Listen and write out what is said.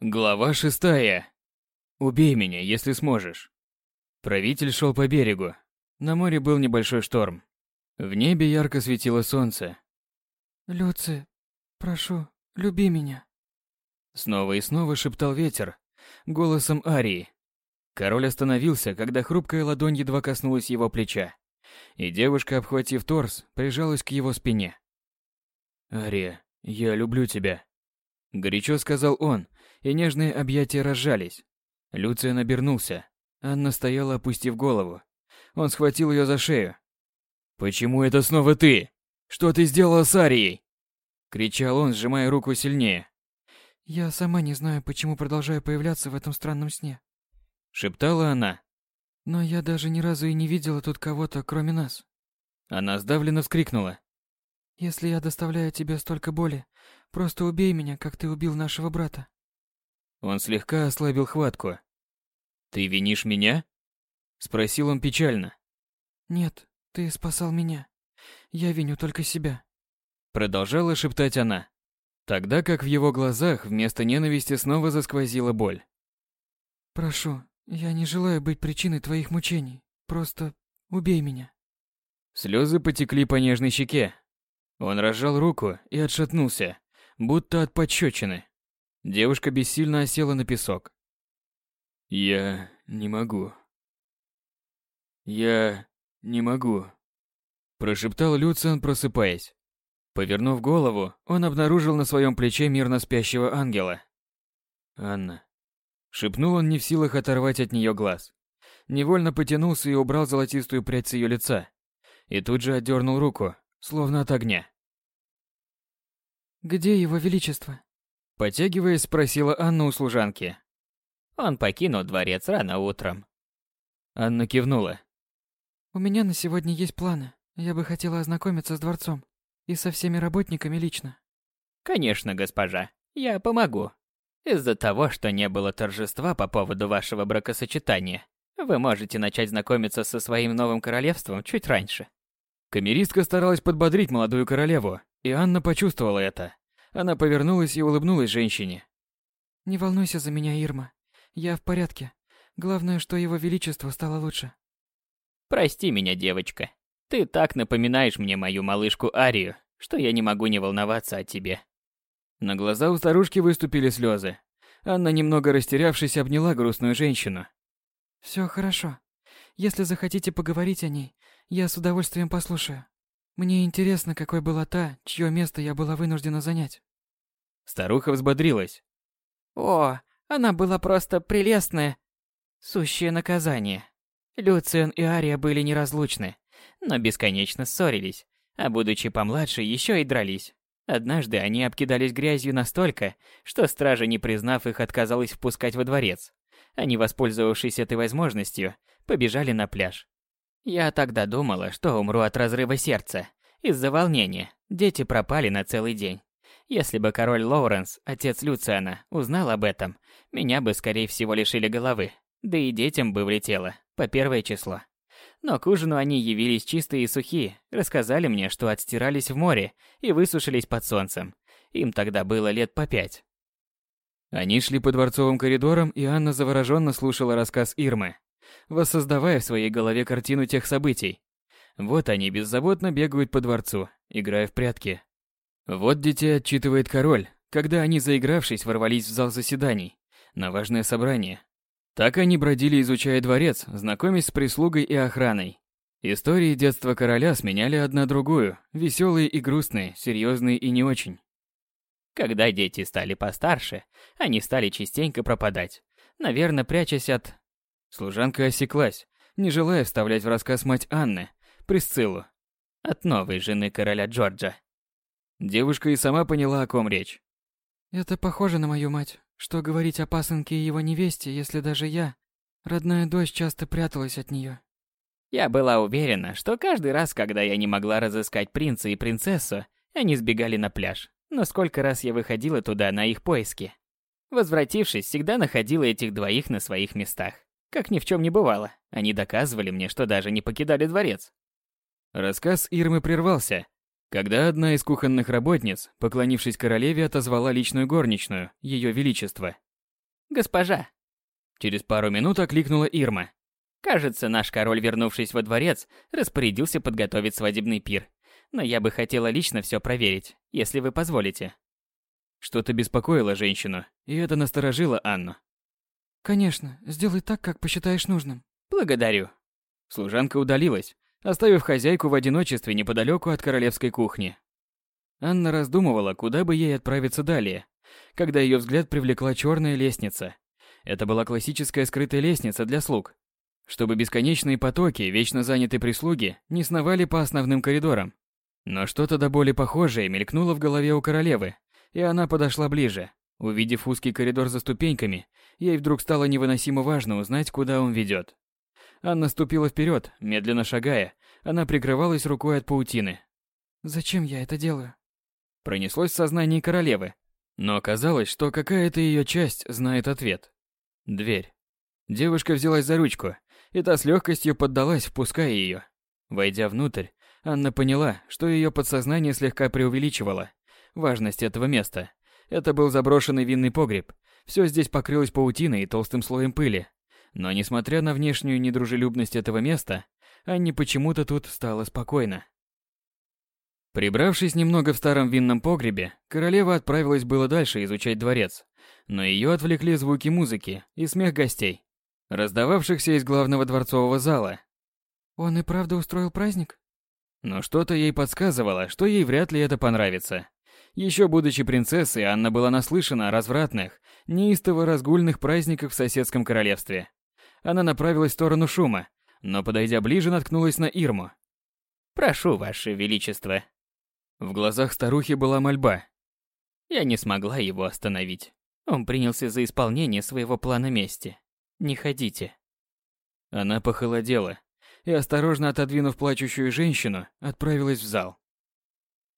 Глава шестая. Убей меня, если сможешь. Правитель шел по берегу. На море был небольшой шторм. В небе ярко светило солнце. Люци, прошу, люби меня. Снова и снова шептал ветер, голосом Арии. Король остановился, когда хрупкая ладонь едва коснулась его плеча, и девушка, обхватив торс, прижалась к его спине. «Ария, я люблю тебя», — горячо сказал он, и нежные объятия разжались. Люциан обернулся. Анна стояла, опустив голову. Он схватил ее за шею. «Почему это снова ты? Что ты сделала с Арией?» Кричал он, сжимая руку сильнее. «Я сама не знаю, почему продолжаю появляться в этом странном сне», — шептала она. «Но я даже ни разу и не видела тут кого-то, кроме нас». Она сдавленно вскрикнула. «Если я доставляю тебе столько боли, просто убей меня, как ты убил нашего брата». Он слегка ослабил хватку. «Ты винишь меня?» Спросил он печально. «Нет, ты спасал меня. Я виню только себя». Продолжала шептать она. Тогда как в его глазах вместо ненависти снова засквозила боль. «Прошу, я не желаю быть причиной твоих мучений. Просто убей меня». Слезы потекли по нежной щеке. Он разжал руку и отшатнулся, будто от пощечины. Девушка бессильно осела на песок. «Я не могу. Я не могу», – прошептал Люциан, просыпаясь. Повернув голову, он обнаружил на своем плече мирно спящего ангела. «Анна». Шепнул он не в силах оторвать от нее глаз. Невольно потянулся и убрал золотистую прядь с ее лица. И тут же отдернул руку, словно от огня. «Где его величество?» Потягиваясь, спросила Анна у служанки. Он покинул дворец рано утром. Анна кивнула. У меня на сегодня есть планы. Я бы хотела ознакомиться с дворцом и со всеми работниками лично. Конечно, госпожа. Я помогу. Из-за того, что не было торжества по поводу вашего бракосочетания, вы можете начать знакомиться со своим новым королевством чуть раньше. Камеристка старалась подбодрить молодую королеву, и Анна почувствовала это. Она повернулась и улыбнулась женщине. «Не волнуйся за меня, Ирма. Я в порядке. Главное, что его величество стало лучше». «Прости меня, девочка. Ты так напоминаешь мне мою малышку Арию, что я не могу не волноваться о тебе». На глаза у старушки выступили слезы. Анна, немного растерявшись, обняла грустную женщину. «Все хорошо. Если захотите поговорить о ней, я с удовольствием послушаю. Мне интересно, какой была та, чье место я была вынуждена занять. Старуха взбодрилась. О, она была просто прелестная. Сущее наказание. Люциан и Ария были неразлучны, но бесконечно ссорились, а будучи помладше, еще и дрались. Однажды они обкидались грязью настолько, что стража, не признав их, отказалась впускать во дворец. Они, воспользовавшись этой возможностью, побежали на пляж. Я тогда думала, что умру от разрыва сердца. Из-за волнения. Дети пропали на целый день. Если бы король Лоуренс, отец Люциана, узнал об этом, меня бы, скорее всего, лишили головы. Да и детям бы влетело, по первое число. Но к ужину они явились чистые и сухие, рассказали мне, что отстирались в море и высушились под солнцем. Им тогда было лет по пять. Они шли по дворцовым коридорам, и Анна завороженно слушала рассказ Ирмы воссоздавая в своей голове картину тех событий. Вот они беззаботно бегают по дворцу, играя в прятки. Вот детей отчитывает король, когда они, заигравшись, ворвались в зал заседаний, на важное собрание. Так они бродили, изучая дворец, знакомясь с прислугой и охраной. Истории детства короля сменяли одна другую, веселые и грустные, серьезные и не очень. Когда дети стали постарше, они стали частенько пропадать, наверное, прячась от Служанка осеклась, не желая вставлять в рассказ мать Анны, Присциллу, от новой жены короля Джорджа. Девушка и сама поняла, о ком речь. «Это похоже на мою мать. Что говорить о пасынке и его невесте, если даже я, родная дочь, часто пряталась от нее. Я была уверена, что каждый раз, когда я не могла разыскать принца и принцессу, они сбегали на пляж. Но сколько раз я выходила туда на их поиски. Возвратившись, всегда находила этих двоих на своих местах. Как ни в чем не бывало, они доказывали мне, что даже не покидали дворец. Рассказ Ирмы прервался, когда одна из кухонных работниц, поклонившись королеве, отозвала личную горничную, ее величество. госпожа!» Через пару минут окликнула Ирма. «Кажется, наш король, вернувшись во дворец, распорядился подготовить свадебный пир. Но я бы хотела лично все проверить, если вы позволите». Что-то беспокоило женщину, и это насторожило Анну. «Конечно, сделай так, как посчитаешь нужным». «Благодарю». Служанка удалилась, оставив хозяйку в одиночестве неподалеку от королевской кухни. Анна раздумывала, куда бы ей отправиться далее, когда ее взгляд привлекла черная лестница. Это была классическая скрытая лестница для слуг, чтобы бесконечные потоки вечно занятой прислуги не сновали по основным коридорам. Но что-то до боли похожее мелькнуло в голове у королевы, и она подошла ближе. Увидев узкий коридор за ступеньками, ей вдруг стало невыносимо важно узнать, куда он ведет. Анна ступила вперед, медленно шагая, она прикрывалась рукой от паутины. «Зачем я это делаю?» Пронеслось в сознании королевы, но оказалось, что какая-то ее часть знает ответ. Дверь. Девушка взялась за ручку, и та с легкостью поддалась, впуская ее. Войдя внутрь, Анна поняла, что ее подсознание слегка преувеличивало важность этого места. Это был заброшенный винный погреб. Все здесь покрылось паутиной и толстым слоем пыли. Но несмотря на внешнюю недружелюбность этого места, Анне почему-то тут стало спокойно. Прибравшись немного в старом винном погребе, королева отправилась было дальше изучать дворец, но ее отвлекли звуки музыки и смех гостей, раздававшихся из главного дворцового зала. «Он и правда устроил праздник?» Но что-то ей подсказывало, что ей вряд ли это понравится. Еще будучи принцессой, Анна была наслышана о развратных, неистово разгульных праздниках в соседском королевстве. Она направилась в сторону шума, но, подойдя ближе, наткнулась на Ирму. «Прошу, Ваше Величество». В глазах старухи была мольба. Я не смогла его остановить. Он принялся за исполнение своего плана мести. Не ходите. Она похолодела и, осторожно отодвинув плачущую женщину, отправилась в зал.